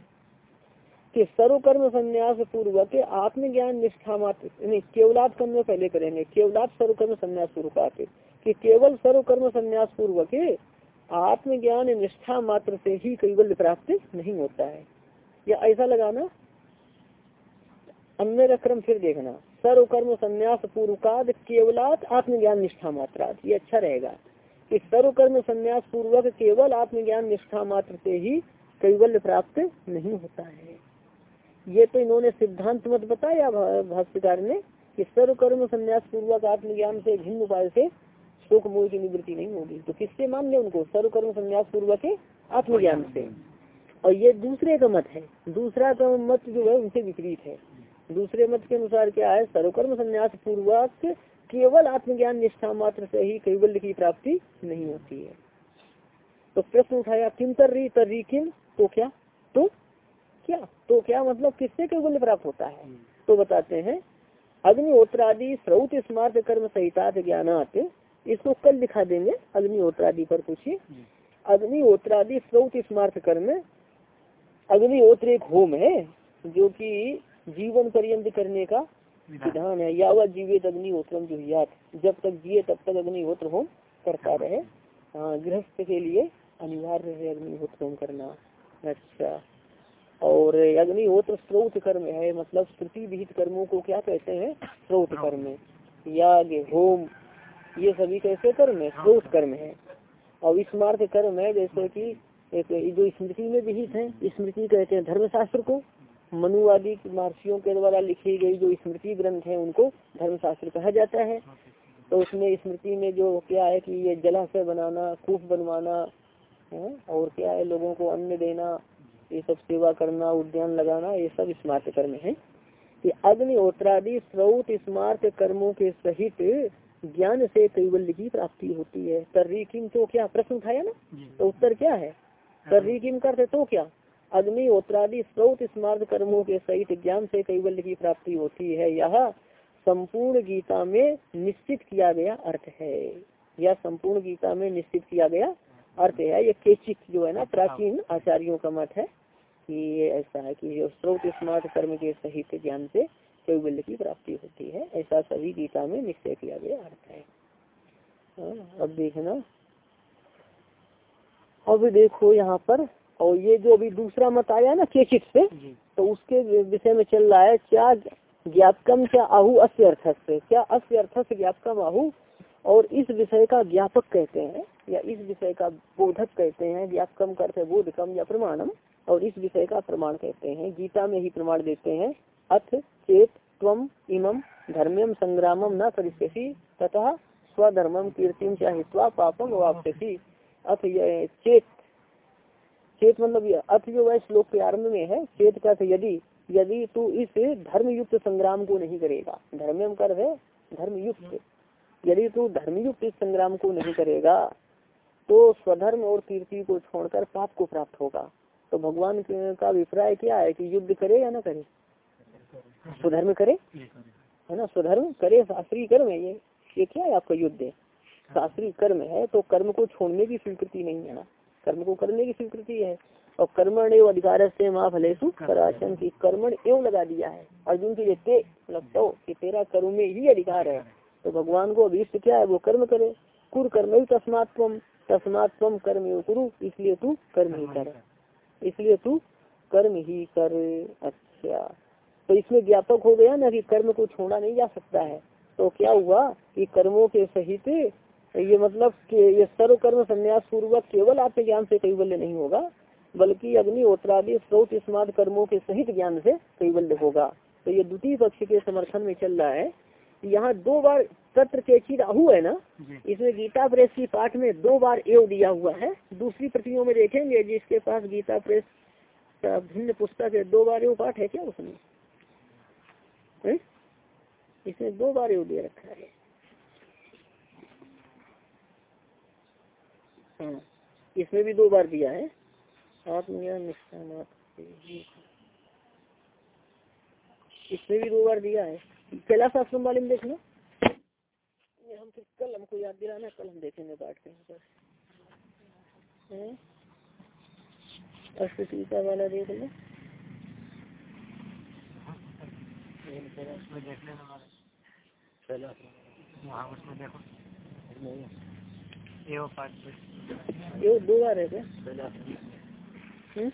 कि सर्वकर्म संन्यास पूर्वक आत्मज्ञान निष्ठा मात्र, नहीं, केवलात कर्म पहले करेंगे। केवलात सर्वकर्म संन्यास पूर्वक, कि केवल सर्वकर्म संन्यास पूर्वक आत्मज्ञान निष्ठा मात्र से ही कैवल्य प्राप्त नहीं होता है। या ऐसा लगाना अन्य क्रम फिर देखना। सर्वकर्म संन्यास पूर्वकाद केवलात आत्मज्ञान निष्ठा मात्रात ये अच्छा रहेगा कि सर्वकर्म संन्यास पूर्वक केवल आत्मज्ञान निष्ठा मात्र से ही कैवल्य प्राप्त नहीं होता है। ये तो इन्होंने सिद्धांत मत बताया भाष्यकार ने कि सर्वकर्म संन्यास पूर्वक आत्मज्ञान से भिन्न उपाय से शोक मोह की निवृत्ति नहीं होगी। तो किससे मान ले उनको? सर्वकर्म संन्यास पूर्वक आत्मज्ञान से। और ये दूसरे का मत है। दूसरा का मत जो है, उनसे विपरीत है। दूसरे मत के अनुसार क्या है? सर्वकर्म संन्यास पूर्वक केवल आत्मज्ञान निष्ठा मात्र से ही कैवल्य की प्राप्ति नहीं होती है। तो प्रश्न उठाया, किम तर्री तर्री किम? तो क्या? तो क्या? तो क्या मतलब किससे कैवल्य प्राप्त होता है? तो बताते हैं, अग्निहोत्रादि, स्रौत स्मार्ट कर्म सहितात ज्ञानात इसको कल दिखा देंगे अग्निहोत्रादि पर पूछिए। अग्निहोत्रादि स्रौत स्मार्ट कर्म अग्निहोत्र एक होम है जो कि जीवन पर्यंत करने का विधान। है। यावत जीवित अग्निहोत्रम जो याद जब तक जिए तब तक अग्निहोत्र होम करता रहे। हाँ गृहस्थ के लिए अनिवार्य है अग्निहोत्र होम करना अच्छा और अग्निहोत्र स्रोत कर्म है मतलब श्रुति विहित कर्मों को क्या कहते हैं? स्रोत कर्म। याग होम ये सभी कैसे कर्म है? स्रोत कर्म है। और स्मार्थ कर्म है जैसे कि एक जो स्मृति में विहित है स्मृति कहते हैं धर्मशास्त्र को। मनुवादी महर्षियों के द्वारा लिखी गई जो स्मृति ग्रंथ है उनको धर्मशास्त्र कहा जाता है। तो उसमें स्मृति में जो क्या है कि ये जलाशय बनाना कूप बनवाना है और क्या है लोगों को अन्न देना ये सब सेवा करना उद्यान लगाना ये सब स्मार्ट कर्म है। कि अग्निहोत्रादि स्रोत स्मार्ट कर्मों के सहित ज्ञान से कैवल्य की प्राप्ति होती है। तर्री किम तो क्या? प्रश्न उठाया ना? तो उत्तर क्या है? तर्री किम करते तो क्या? अग्नि अग्निहोत्रादि स्रोत स्मार्ट कर्मों के सहित ज्ञान से कैवल्य की प्राप्ति होती है। यह संपूर्ण गीता में निश्चित किया गया अर्थ है। यह संपूर्ण गीता में निश्चित किया गया अर्थ है। ये केचिक जो है ना प्राचीन आचार्यों का मत है कि ये ऐसा है कि जो स्रोत स्मार्ट कर्म के सहित ज्ञान से कैवल्य की प्राप्ति होती है ऐसा सभी गीता में निश्चय किया गया अर्थ है। हाँ, अब देखना। अब देखो यहाँ पर और ये जो अभी दूसरा मत आया ना केचित से तो उसके विषय में चल रहा है क्या ज्ञापकम क्या आहु अस्य अर्थक से क्या अस्य अर्थक से ज्ञापकम आहु और इस विषय का ज्ञापक कहते हैं या इस विषय का बोधक कहते हैं ज्ञापकम करते बोधकम या प्रमाणम और इस विषय का प्रमाण कहते हैं। गीता में ही प्रमाण देते हैं अथ चेत तम इमम धर्म्यम संग्रामम न करिष्यसि तथा स्वधर्मम कीर्तिम चाहिए पापम वापसी अथ चेत चेत मतलब ये अर्थ जो है श्लोक के आरंभ में है, चेत का यदि यदि तू इस धर्म युक्त संग्राम को नहीं करेगा धर्म कर है धर्म युक्त यदि तू धर्मयुक्त इस संग्राम को नहीं करेगा तो स्वधर्म और कीर्ति को छोड़कर पाप को प्राप्त होगा। तो भगवान का अभिप्राय क्या है कि युद्ध करे या ना करे? स्वधर्म करे? है ना? स्वधर्म करे शास्त्रीय कर्म है ये। ये क्या है आपका युद्ध? शास्त्रीय कर्म है तो कर्म को छोड़ने की स्वीकृति नहीं है ना? कर्म को करने की स्वीकृति है। और कर्मण एवं अधिकार से माँ फलेसु कराचन की कर्मण एवं लगा दिया है। अर्जुन के लिए ते लगता हो कि तेरा कर्म में ही अधिकार है तो भगवान को अभिष्ट क्या है? वो कर्म करे। कुर कर्म ही तस्मात्म तस्मात्म कर्म एवं कुरु इसलिए तू कर्म ही कर। इसलिए तू कर्म ही कर। अच्छा। तो इसमें व्यापक हो गया ना कि कर्म को छोड़ा नहीं जा सकता है। तो क्या हुआ कि कर्मों के सहित ये मतलब कि ये सर्व कर्म संन्यास पूर्वक केवल आत्मज्ञान से कैवल्य नहीं होगा बल्कि अग्निहोत्रादि स्रोत स्मार्ट कर्मों के सहित ज्ञान से कैवल्य होगा। तो ये द्वितीय पक्ष के समर्थन में चल रहा है। यहाँ दो बार तत्र के आहू है ना? इसमें गीता प्रेस की पाठ में दो बार एव दिया हुआ है। दूसरी प्रतियों में देखेंगे जिसके पास गीता प्रेस का भिन्न पुस्तक है दो बार एव पाठ है क्या उसमें? इसमें दो बार एव दे रखा है। हाँ इसमें भी दो बार दिया है। आत्मज्ञान निष्ठा इसमें भी दो बार दिया है। कैलाश आश्रम वाले में देखना। ये हम फिर कल हमको याद दिलाना कल हम देखेंगे पाठ कहीं पर? अष्टटीका वाला देख लो उसमें देख लेना हमारे चलो। वहाँ उसमें देखो ये दो बार है क्या? हम्म?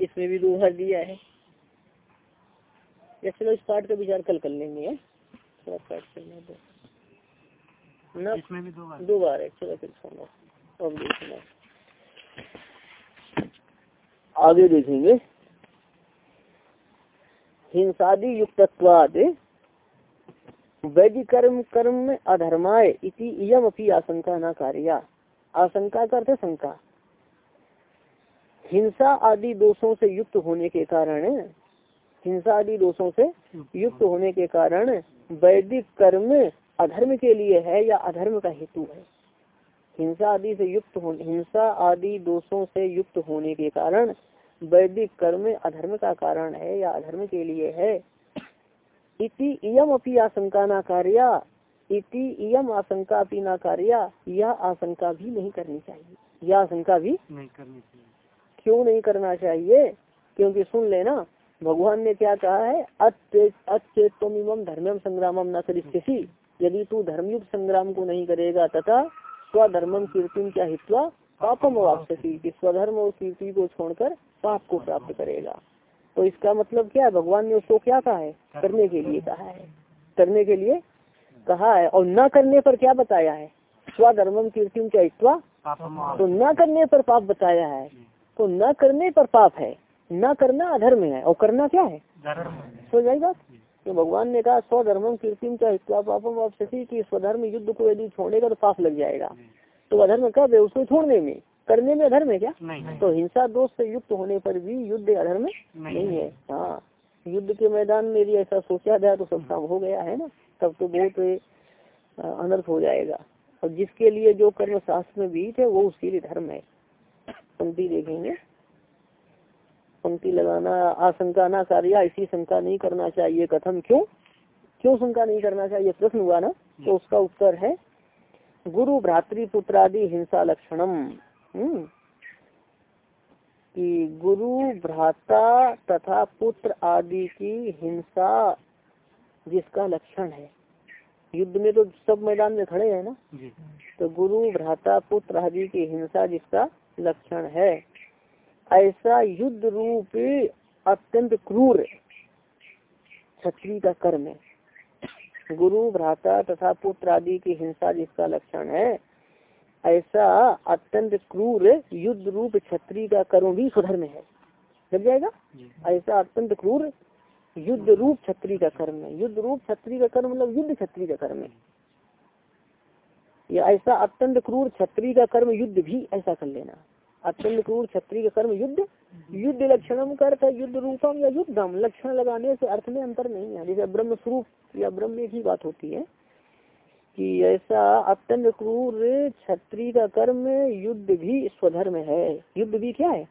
इसमें भी दो बार दिया है। या चलो इस पार्ट का विचार कल कर लेंगे हैं? थोड़ा करने दो। ना इसमें भी दो बार। दो बार है। चलो फिर सुनो। अब देखना आगे देखेंगे। हिंसादि युक्तत्वाद वैदिक कर्म कर्म में अधर्माय, इति इयम अपनी आशंका न कार्या। आशंका करते शंका। हिंसा आदि दोषों से युक्त होने के कारण, हिंसा आदि दोषों से युक्त होने के कारण वैदिक कर्म अधर्म के लिए है या अधर्म का हेतु है। हिंसा आदि से युक्त हिंसा आदि दोषों से युक्त होने के कारण वैदिक कर्म अधर्म का कारण है या अधर्म के लिए है। इति इयम अपनी आशंका न कार्या इति इयम आशंका अपनी न कार्या यह आशंका भी नहीं करनी चाहिए। यह आशंका भी नहीं करनी चाहिए। क्यों नहीं करना चाहिए? क्योंकि सुन लेना भगवान ने क्या कहा है? अचेतम एवं धर्मम संग्रामम न करिष्यसि यदि तू धर्मयुक्त संग्राम को नहीं करेगा तथा स्वधर्मम कीर्तिम क्या हित्वा पापम वापसी कि स्वधर्म और कीर्ति को छोड़कर पाप को प्राप्त करेगा। तो इसका मतलब क्या है? भगवान ने उसको क्या कहा है? करने के लिए कहा है। करने के लिए कहा है। और न करने पर क्या बताया है? स्वधर्मम कीर्तिम क्या पापम तो न करने पर पाप बताया है। तो न करने पर पाप है। न करना अधर्म है। और करना क्या है? सो जाएगी तो भगवान ने कहा स्वधर्मम कीर्तिम का हित्वा पापम वापसी की स्वधर्म युद्ध को यदि छोड़ेगा तो पाप लग जाएगा। तो अधर्म कब है? उसको छोड़ने में। करने में अधर्म है क्या? नहीं। तो हिंसा दोष से युक्त होने पर भी युद्ध अधर्म नहीं है। हाँ। युद्ध के मैदान में भी ऐसा सोचा जाए तो सब काम हो गया है ना? तब तो बहुत अनर्थ हो जाएगा। और जिसके लिए जो कर्म शास्त्र में बीत है वो उसके लिए धर्म है। पंक्ति देखेंगे। पंक्ति लगाना आशंका ना कार्य ऐसी शंका नहीं करना चाहिए। कथम क्यों? क्यों शंका नहीं करना चाहिए? प्रश्न हुआ ना? तो उसका उत्तर है गुरु भ्रातृपुत्रादि हिंसा लक्षणम। हम्म, कि गुरु भ्राता तथा पुत्र आदि की हिंसा जिसका लक्षण है। युद्ध में तो सब मैदान में खड़े हैं ना? तो गुरु भ्राता पुत्र आदि की हिंसा जिसका लक्षण है। ऐसा युद्ध रूप अत्यंत क्रूर क्षत्रिय का कर्म है। गुरु भ्राता तथा पुत्र आदि की हिंसा जिसका लक्षण है ऐसा अत्यंत क्रूर युद्ध रूप छत्री का कर्म भी स्वधर्म है। लग जाएगा? ऐसा अत्यंत क्रूर युद्ध रूप छत्री का कर्म है। युद्ध रूप छत्री का कर्म मतलब युद्ध छत्री का कर्म है। या ऐसा अत्यंत क्रूर छत्री का कर्म युद्ध भी ऐसा कर लेना। अत्यंत क्रूर छत्री का कर्म युद्ध युद्ध लक्षणम का अर्थ है युद्ध रूपम या युद्धम। लक्षण लगाने से अर्थ में अंतर नहीं है। जैसे ब्रह्म स्वरूप या ब्रह्म एक ही बात होती है कि ऐसा अत्यंत क्रूर क्षत्रिय का कर्म युद्ध भी स्वधर्म है। युद्ध भी क्या है?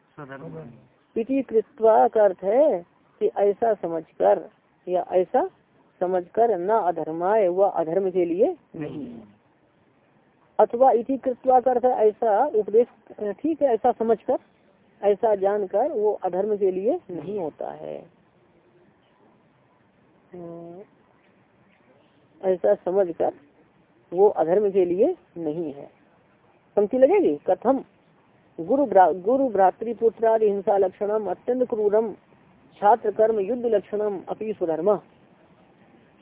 इति कृत्वा का अर्थ है कि ऐसा समझकर या ऐसा समझकर न अधर्माय व अधर्म के लिए नहीं। है अथवा इति कृत्वा का अर्थ ऐसा उपदेश ठीक है ऐसा समझकर ऐसा जानकर वो अधर्म के लिए नहीं होता है। ऐसा समझकर वो अधर्म के लिए नहीं है। पंक्ति लगेगी? कथम। गुरु भ्रा गुरु भ्रातृपुत्रादि हिंसा लक्षणम अत्यंत क्रूरम छात्र कर्म युद्ध लक्षणम अपी सुधर्म।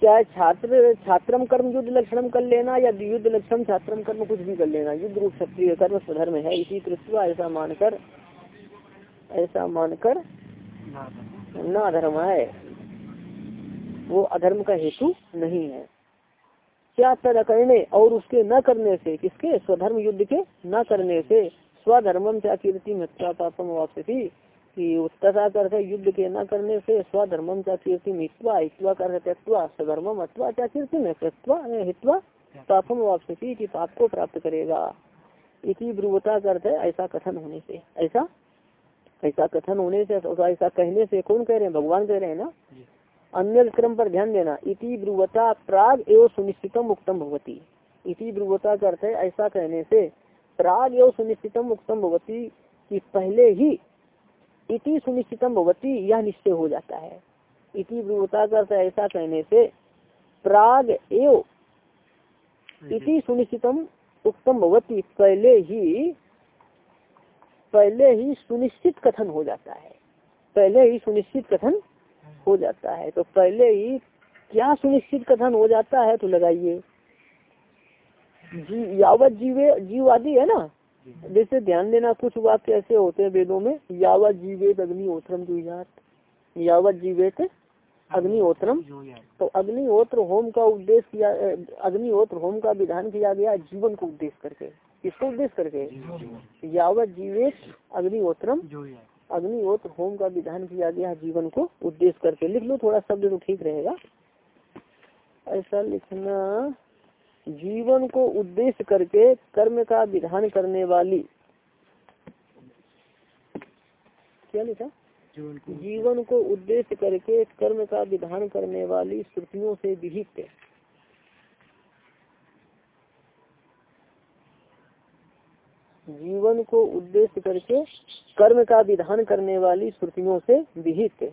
चाहे छात्र छात्रम कर्म युद्ध लक्षणम कर लेना या युद्ध लक्षण छात्रम कर्म कुछ भी कर लेना? युद्ध रूप क्षत्रिय कर्म स्वधर्म है। इसी कृत्वा ऐसा मानकर ऐसा मानकर न धर्म है। वो अधर्म का हेतु नहीं है। क्या तद करने और उसके न करने से, किसके? स्वधर्म युद्ध के न करने से। स्वधर्मम कीर्ति मिथ्या पापम वापसी कि तथा युद्ध के न करने से स्वधर्मम कीर्ति मित्वा हित्वा कर त्यक्वा स्वधर्मम अथवा क्या कीर्ति में त्यक्वा हित्वा पापम वापसी की पाप को प्राप्त करेगा। इसी ब्रुवता करते ऐसा कथन होने से। ऐसा? ऐसा कथन होने से ऐसा कहने से कौन कह रहे हैं? भगवान कह रहे हैं ना? अन्य क्रम पर ध्यान देना। इति ब्रुवता प्राग एवं सुनिश्चितम उक्तम भगवती इति ब्रुवता करते ऐसा कहने से प्राग एवं सुनिश्चितम उक्तम भगवती कि पहले ही इति सुनिश्चितम भगवती यह निश्चय हो जाता है। इति ब्रुवता करते ऐसा कहने से प्राग एव इति सुनिश्चितम उत्तम भगवती पहले ही पहले ही सुनिश्चित कथन हो जाता है। पहले ही सुनिश्चित कथन हो जाता है। तो पहले ही क्या सुनिश्चित कथन हो जाता है तो लगाइए। जी यावत जीवे जीववादी है ना? जैसे ध्यान देना कुछ वाक्य ऐसे होते हैं वेदों में यावत जीवेत अग्निहोत्रम जुजात यावत जीवेत अग्निहोत्रम। तो अग्निहोत्र होम का उद्देश्य किया अग्निहोत्र होम का विधान किया गया जीवन को उद्देश्य करके। किसको उद्देश्य करके? यावत जीवेत अग्निहोत्रम अग्निहोत्र होम का विधान किया गया जीवन को उद्देश्य करके। लिख लो थोड़ा शब्द तो ठीक रहेगा। ऐसा लिखना जीवन को उद्देश्य करके कर्म का विधान करने वाली। क्या लिखा? जीवन को उद्देश्य करके कर्म का विधान करने वाली श्रुतियों से विहित जीवन को उद्देश्य करके कर्म का विधान करने वाली श्रुतियों से विहित?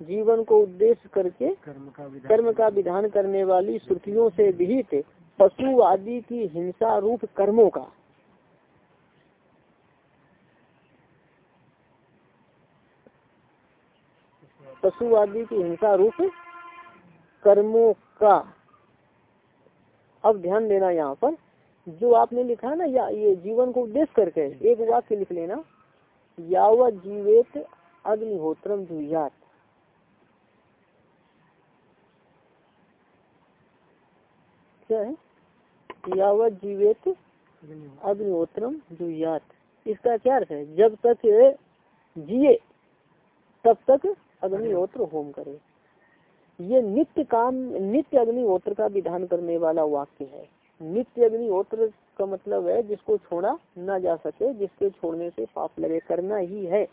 जीवन को उद्देश्य करके कर्म का विधान कर्म का विधान करने वाली श्रुतियों से विहित पशु आदि की हिंसा रूप कर्मों का। पशु आदि की हिंसा रूप कर्मों का। अब ध्यान देना यहाँ पर, जो आपने लिखा ना, या ये जीवन को उद्देश्य करके, एक वाक्य लिख लेना। यावत जीवेत अग्निहोत्रम क्या है? यावत जीवित अग्निहोत्रम जुयात इसका क्या अर्थ है? जब तक जिए, तब तक अग्निहोत्र होम करे। ये नित्य काम नित्य अग्निहोत्र का विधान करने वाला वाक्य है। नित्य अग्निहोत्र का मतलब है जिसको छोड़ा ना जा सके जिसके छोड़ने से पाप लगे करना ही है।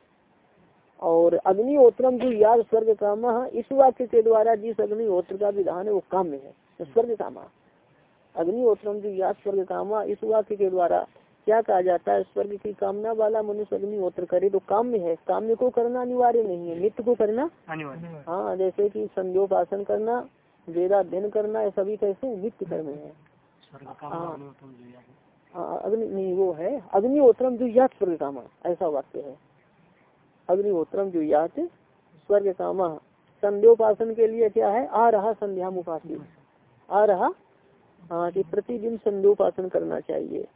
और अग्निहोत्रम जो याद स्वर्ग काम इस वाक्य के द्वारा जिस अग्निहोत्र का विधान है वो काम्य है स्वर्ग कामा। अग्निहोत्रम जो याद स्वर्ग कामा इस वाक्य के द्वारा क्या कहा जाता है? स्वर्ग की कामना वाला मनुष्य अग्निहोत्र करे तो काम्य है। काम्य को करना अनिवार्य नहीं है। नित्य को करना हाँ जैसे कि संध्योपासन करना वेदाध्ययन करना ये सभी कैसे नित्य कर्म है। हाँ। अग्नि नहीं वो है अग्निहोत्रम जो यात स्वर्ग कामा ऐसा वाक्य है। अग्निहोत्रम जो यात स्वर्ग कामा। संध्योपासन के लिए क्या है? आ रहा संध्या उपासी आ रहा हाँ कि प्रतिदिन संध्योपासन करना चाहिए।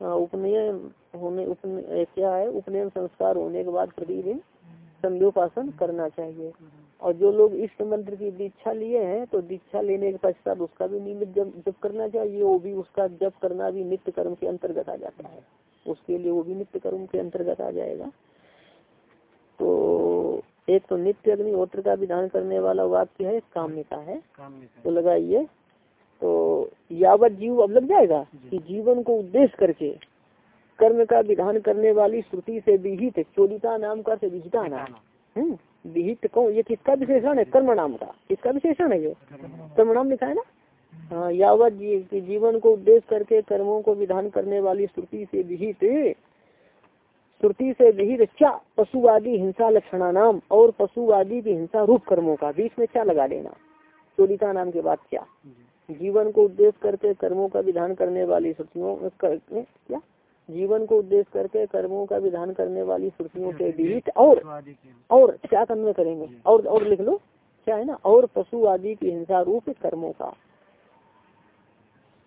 उपनयन होने उपनय क्या है? उपनयन संस्कार होने के बाद प्रतिदिन संध्योपासन करना चाहिए। और जो लोग इष्ट मंत्र की दीक्षा लिए हैं तो दीक्षा लेने के पश्चात उसका भी नियमित जप जप करना चाहिए। वो भी उसका जब करना भी नित्य कर्म के अंतर्गत आ जाता है। उसके लिए वो भी नित्य कर्म के अंतर्गत आ जाएगा। तो एक तो नित्य अग्निहोत्र का विधान करने वाला वाक्य है। काम्यता है। तो लगाइए। तो यावत जीव अब लग जाएगा कि जीवन को उद्देश्य करके कर्म का विधान करने वाली श्रुति से विहित चोरिता नाम का से विहिता नाम। हम्म, विहित कौन? ये किसका विशेषण है? कर्म नाम का। किसका विशेषण है ये? कर्म नाम लिखा है ना? हाँ यावत जी, कि जीवन को उद्देश्य करके कर्मों को विधान करने वाली श्रुति से विहित श्रुति से विहित क्या पशुवादी हिंसा लक्षणा नाम और पशुवादी की हिंसा रूप कर्मों का। बीच में क्या लगा देना। चोरिता नाम के बाद क्या जीवन को उद्देश्य करके कर्मों का विधान करने वाली श्रुतियों कर, क्या? जीवन को उद्देश्य करके कर्मों का विधान करने वाली श्रुतियों के विहित और और क्या कर्म करेंगे? और और लिख लो। क्या है ना? और पशु आदि की हिंसा रूप कर्मों का।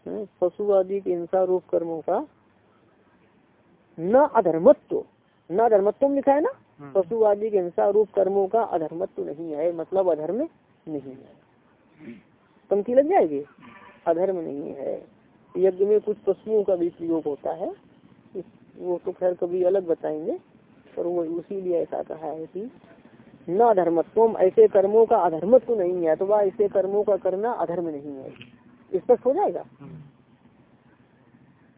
हम्म, पशु आदि की हिंसा रूप कर्मों का। न अधर्मत्व। न अधर्मत्व लिखा है ना? हम्म। पशु आदि के हिंसा रूप कर्मों का अधर्मत्व नहीं है। मतलब अधर्म नहीं है। पंक्ति लग जाएगी? अधर्म नहीं है। यज्ञ में कुछ पशुओं का भी प्रयोग होता है। वो तो खैर कभी अलग बताएँगे, पर वो उसी लिए ऐसा कहा है कि न अधर्मत्व ऐसे कर्मों का अधर्मत्व नहीं है, अथवा ऐसे कर्मों का करना अधर्म नहीं है। स्पष्ट हो जाएगा?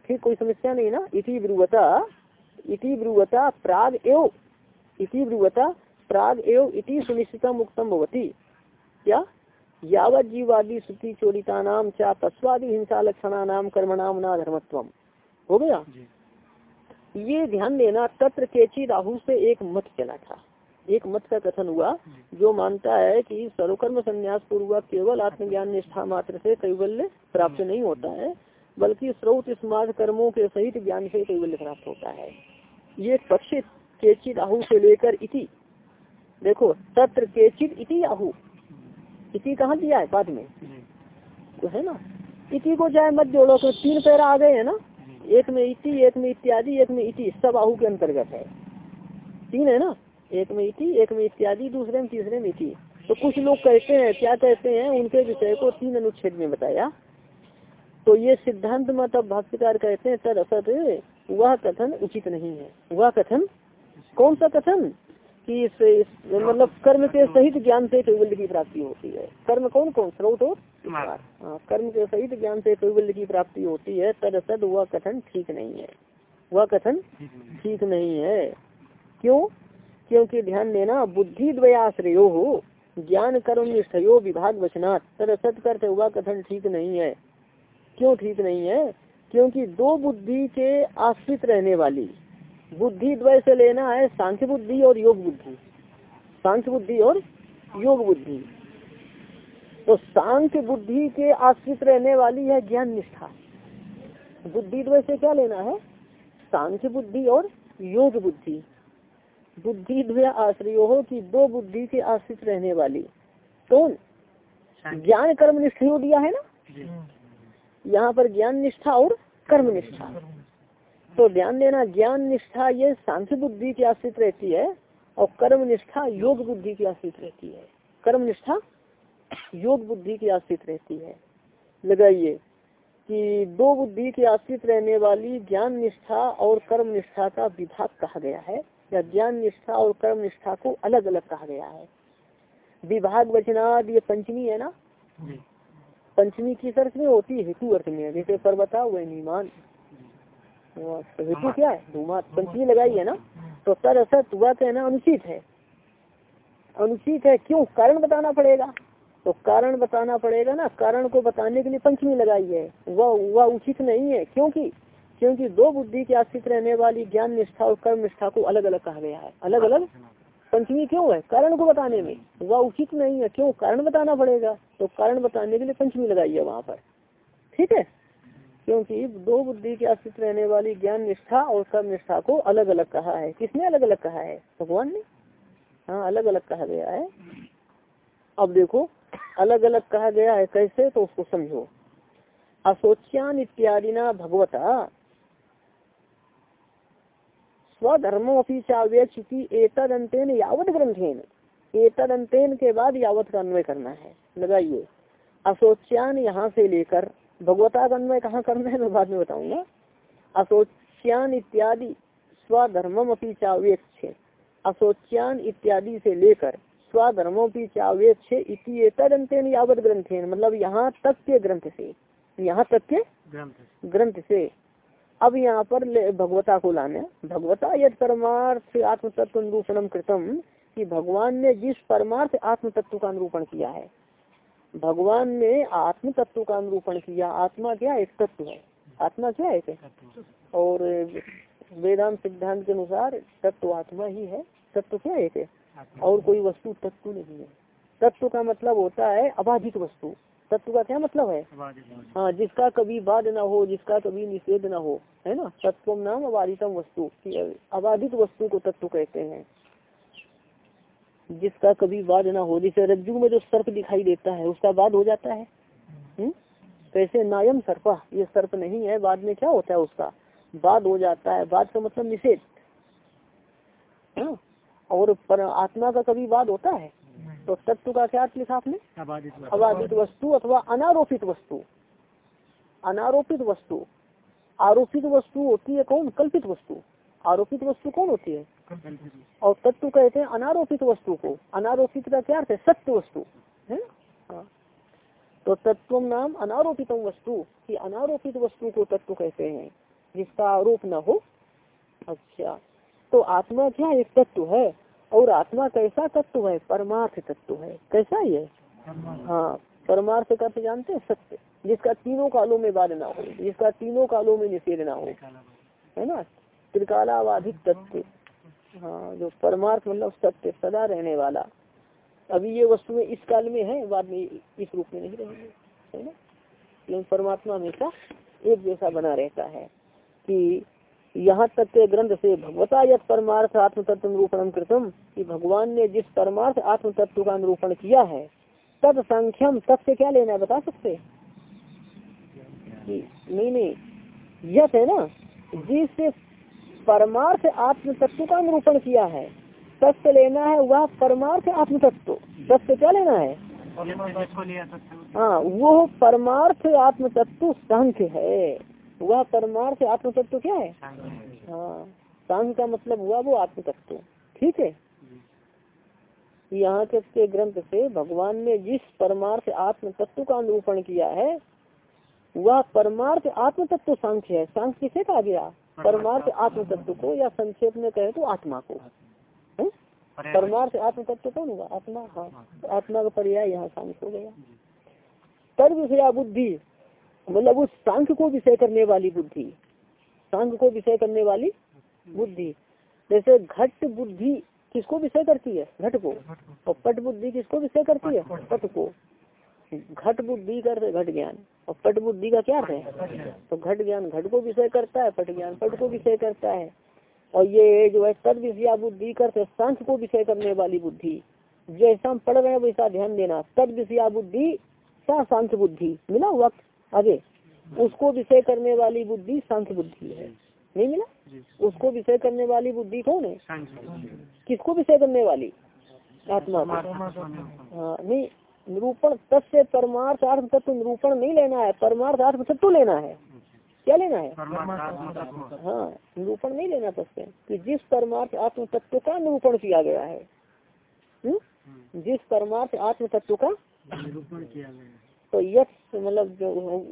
ठीक, कोई समस्या नहीं ना? इति ब्रुवता इति ब्रुवता प्राग एव, इति ब्रुवता प्राग एव इति सुनिश्चिता मुक्तम भवती। क्या? यावत जीवादि श्रुति चोरिता नाम चा पश्वादि हिंसा लक्षणा नाम कर्मणाम न धर्मत्व हो गया? ये ध्यान देना तत्र केची राहु से एक मत चला था। एक मत का कथन हुआ जो। मानता है कि सर्वकर्म संन्यास पूर्वक केवल आत्मज्ञान निष्ठा मात्र से कैवल्य प्राप्त नहीं होता है बल्कि स्रोत स्मार्ट कर्मों के सहित ज्ञान से कैवल्य प्राप्त होता है। ये पक्षित केचित आहु से लेकर इति। देखो तत्र केचित इति आहु इति कहाँ दिया है बाद में? तो है ना? इति को चाहे मत जोड़ो तो तीन पैर आ गए है ना? एक में इति एक में इत्यादि एक में इति सब आहू के अंतर्गत है। तीन है ना? एक में इति एक में इत्यादि दूसरे में तीसरे में इति तो कुछ लोग कहते हैं क्या कहते हैं उनके विषय को तीन अनुच्छेद में बताया। तो ये सिद्धांत मत अब भाष्यकार कहते हैं तद असत वह कथन उचित नहीं है। वह कथन? कौन सा कथन? कि इस, इस मतलब कर्म के सहित ज्ञान से कैवल्य की प्राप्ति होती है। कर्म कौन कौन स्रोत और हाँ, कर्म के सहित ज्ञान से कैवल्य की प्राप्ति होती है तद असत वह कथन ठीक नहीं है। वह कथन ठीक नहीं है। क्यों? क्योंकि ध्यान देना बुद्धि द्वयाश्रयो हो ज्ञान कर्म निष्ठयो विभाग वचनात् तदसत करते हुआ कथन ठीक नहीं है। क्यों ठीक नहीं है? क्योंकि दो बुद्धि के आश्रित रहने वाली बुद्धि द्वय से लेना है सांख्य बुद्धि और योग बुद्धि। सांख्य बुद्धि और योग बुद्धि। तो सांख्य बुद्धि के आश्रित रहने वाली है ज्ञान निष्ठा। बुद्धि द्वय से क्या लेना है? सांख्य बुद्धि और योग बुद्धि। बुद्धि द्वय आश्रयो हो कि दो बुद्धि के आश्रित रहने वाली। कौन? ज्ञान कर्म निष्ठा दिया है ना? यहाँ पर ज्ञान निष्ठा और कर्म निष्ठा। तो ध्यान देना ज्ञान निष्ठा ये सांख्य बुद्धि की आश्रित रहती है और कर्म निष्ठा योग बुद्धि की आश्रित रहती है। कर्म निष्ठा योग बुद्धि की आश्रित रहती है। लगाइए कि दो बुद्धि के आश्रित रहने वाली ज्ञान निष्ठा और कर्म निष्ठा का विभाग कहा गया है। या ज्ञान निष्ठा और कर्म निष्ठा को अलग अलग कहा गया है। विभाग वचनाद ये पंचमी है ना? पंचमी किस अर्थ में होती है? हेतु अर्थ में। जैसे पर्वता व नीमान। तो हेतु क्या है? धूमात पंचमी लगाई है ना? तो तर असत वह कहना अनुचित है। अनुचित है क्यों? कारण बताना पड़ेगा। तो कारण बताना पड़ेगा ना। कारण को बताने के लिए पंचमी लगाई है। वह वह उचित नहीं है। क्योंकि क्योंकि दो बुद्धि के आश्रित रहने वाली ज्ञान निष्ठा और कर्म निष्ठा को अलग अलग कहा गया है। अलग अलग पंचमी क्यों है? कारण को बताने में। वह उचित नहीं है। क्यों? कारण बताना पड़ेगा। तो कारण बताने के लिए पंचमी लगाई है वहाँ पर। ठीक है? क्योंकि दो बुद्धि के अस्तित्व रहने वाली ज्ञान निष्ठा और सब निष्ठा को अलग अलग कहा है। किसने अलग अलग कहा है? भगवान ने। हाँ अलग अलग कहा गया है। अब देखो अलग अलग कहा गया है कैसे तो उसको समझो। असोच्यान इत्यादि ना भगवता। स्वधर्मो अपनी चाव्यक्षति एतदंतेन यावत ग्रंथेन एतदंतेन के बाद यावत का अन्वय करना है। लगाइए। असोच्यान यहाँ से लेकर भगवता का अन्वय कहाँ करना है मैं बाद में बताऊँगा। असोच्यान इत्यादि स्वधर्मम अपनी चावेक्ष असोच्यान इत्यादि से लेकर स्वधर्मों की चावेक्ष इति एतदंतेन यावत ग्रंथेन मतलब यहाँ तक के ग्रंथ से। यहाँ तक के ग्रंथ से। अब यहाँ पर भगवता को लाने भगवता यद परमार्थ आत्म तत्व निरूपणम कृतम कि भगवान ने जिस परमार्थ आत्म तत्व का अनुरूपण किया है भगवान ने आत्म तत्व का अनुरूपण किया, आत्मा क्या एक तत्व है। आत्मा क्या है और वेदांत सिद्धांत के अनुसार तत्व आत्मा ही है। तत्व क्या है एक और कोई वस्तु तत्व नहीं है। तत्व का मतलब होता है अबाधित वस्तु। तत्व का क्या मतलब है? हाँ जिसका कभी बाद ना हो, जिसका कभी निषेध ना हो, है ना? तत्व नाम अबाधितम वस्तु। अबाधित वस्तु को तत्व कहते हैं। जिसका कभी बाद ना हो जैसे रज्जु में जो सर्प दिखाई देता है उसका बाद हो जाता है? हम्म? कैसे? नायम सर्पा। ये सर्प नहीं है बाद में क्या होता है उसका? बाद हो जाता है। बाद का मतलब निषेध। हाँ? और पर आत्मा का कभी बाद होता है? तो तत्व का क्या लिखा आपने? अबाधित वस्तु अथवा अनारोपित वस्तु। अनारोपित वस्तु। आरोपित वस्तु होती है कौन? कल्पित वस्तु। आरोपित वस्तु कौन होती है? और तत्व कहते हैं अनारोपित वस्तु को। अनारोपित का क्या अर्थ है? सत्य वस्तु। है? हाँ। तो तत्व नाम अनारोपित वस्तु। कि अनारोपित वस्तु को तत्व कहते हैं जिसका आरोप न हो। अच्छा। तो आत्मा क्या एक तत्व है? और आत्मा कैसा तत्व है? परमार्थ तत्व है। कैसा ये? हाँ। परमार्थ का जानते हैं? सत्य। जिसका तीनों कालों में बाद ना हो। जिसका तीनों कालों में निषेध ना हो। है ना? त्रिकालावाधिक तत्व। हाँ जो परमार्थ मतलब सत्य, सदा रहने वाला। अभी ये वस्तुएँ इस काल में है बाद में इस रूप में नहीं रहेंगे। है ना? लेकिन परमात्मा हमेशा एक जैसा बना रहता है कि यहाँ तक के ग्रंथ से भगवता यद परमार्थ आत्म तत्व निरूपण कृतम, कि भगवान ने जिस परमार्थ आत्म तत्व का निरूपण किया है, तद संख्यम तब से क्या लेना है बता सकते? नहीं नहीं यथ है ना? जिस परमार्थ आत्म तत्व का निरूपण किया है। तत्व लेना है, वह परमार्थ आत्म तत्व तत्व क्या लेना है? हाँ वो परमार्थ आत्म तत्व सांख्य है। वह परमार्थ आत्म तत्व क्या है? हाँ सांख्य का मतलब हुआ वो आत्म तत्व ठीक है? यहाँ के ग्रंथ से भगवान ने जिस परमार्थ आत्म तत्व का निरूपण किया है, वह परमार्थ आत्म तत्व सांख्य है। सांख्य किसे कहा गया? परमार्थ आत्म तत्व को या संक्षेप में कहे तो आत्मा को। परमार्थ आत्म तत्व कौन हुआ आत्मा। हाँ। आत्मा का पर्याय यहाँ सांख्य हो गया। तर्क विषया बुद्धि मतलब उस सांख्य को विषय करने वाली बुद्धि। सांख्य को विषय करने वाली बुद्धि। जैसे घट बुद्धि किसको विषय करती है? घट को। और पट बुद्धि किसको विषय करती है? पट को। घट बुद्धि करते घट ज्ञान। और पट बुद्धि का क्या है? तो घट ज्ञान घट को विषय करता है पट ज्ञान पट को विषय करता है। और ये जो है तद विषया बुद्धि करते सांख्य को विषय करने वाली बुद्धि। जैसा हम पढ़ रहे हैं वैसा ध्यान देना। तद विषया बुद्धि सा सांख्य बुद्धि। मिला वक्त आगे? उसको विषय करने वाली बुद्धि सांख्य बुद्धि है। नहीं मिला? उसको विषय करने वाली बुद्धि कौन है? किसको विषय करने वाली? आत्मा हाँ नहीं निरूपण तत्व परमार्थ अर्थ तत्व निरूपण नहीं लेना है परमार्थ अर्थ तत्व लेना है। क्या लेना है? हाँ निरूपण नहीं लेना तत्व कि जिस परमार्थ आत्म तत्व का निरूपण किया गया है। हुँ? जिस परमार्थ आत्म तत्व का निरूपण किया गया तो यह मतलब जो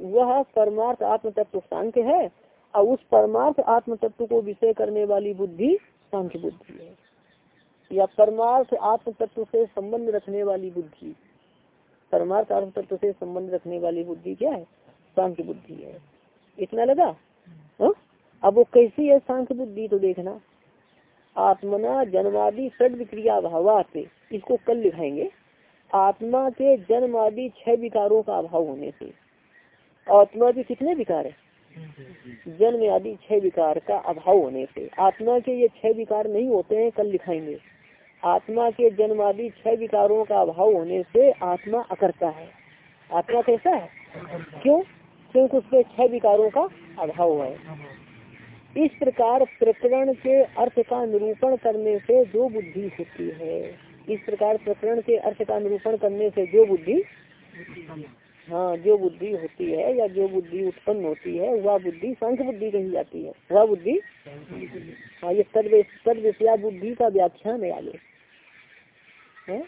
वह परमार्थ आत्म तत्व सांख्य है और उस परमार्थ आत्म तत्व को विषय करने वाली बुद्धि सांख्य बुद्धि है। या परमार्थ आत्म तत्व से संबंध रखने वाली बुद्धि। परमार्थ आत्म तत्व से संबंध रखने वाली बुद्धि क्या है? सांख्य बुद्धि है। इतना लगा? हाँ? अब वो कैसी है सांख्य बुद्धि तो देखना। आत्मना जन्मादि सद विक्रिया भावात। इसको कल लिखाएँगे। आत्मा के जन्म आदि छह विकारों का अभाव होने से। आत्मा के कितने विकार है? जन्म आदि छह विकार का अभाव होने से। आत्मा के ये छह विकार नहीं होते हैं कल लिखाएँगे। आत्मा के जन्म आदि छह विकारों का अभाव होने से आत्मा अकर्ता है। आत्मा कैसा है? क्यों? क्योंकि उसके छह विकारों का अभाव है। इस प्रकार प्रकरण के अर्थ का निरूपण करने से जो बुद्धि होती है। इस प्रकार प्रकरण के अर्थ का निरूपण करने से जो बुद्धि हाँ जो बुद्धि होती है या जो बुद्धि उत्पन्न होती है वह बुद्धि सांख्य बुद्धि कही जाती है। वह बुद्धि हाँ ये तद तद विषया बुद्धि का व्याख्यान है आगे। है?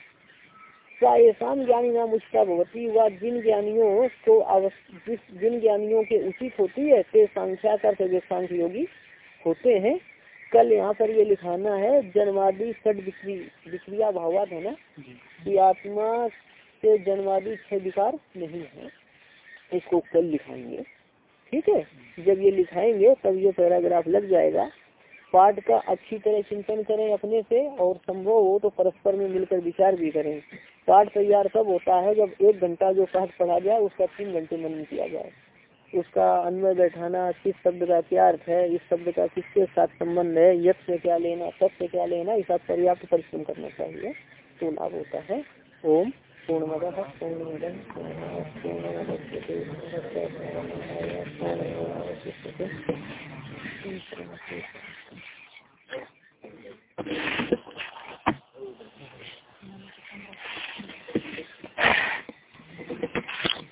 शाम ज्ञानी नाम उसका भगवती वह जिन ज्ञानियों को जिस जिन ज्ञानियों के उचित होती है ते संख्या कर सांख्य योगी होते हैं। कल यहाँ पर ये लिखाना है जन्मादि सड विक्रिया भावात है ना? कि आत्मा के जन्मादि छह विकार नहीं है। इसको कल लिखाएँगे। ठीक है? जब ये लिखाएँगे, तब ये पैराग्राफ लग जाएगा। पाठ का अच्छी तरह चिंतन करें अपने से, और संभव हो तो परस्पर में मिलकर विचार भी करें। पाठ तैयार कब होता है जब एक घंटा जो पाठ पढ़ा जाए, उसका तीन घंटे मनन किया जाए। उसका अन्वय बैठाना, किस शब्द का क्या अर्थ है, इस शब्द का किसके साथ संबंध है यथ से क्या लेना तब से क्या लेना, इस पर्याप्त परिश्रम करना चाहिए। तो लाभ होता है। ओम। पूर्णमदः पूर्णमिदं पूर्णमदस्यते पूर्णमादाय पूर्णमेवावशिष्यते Thank you.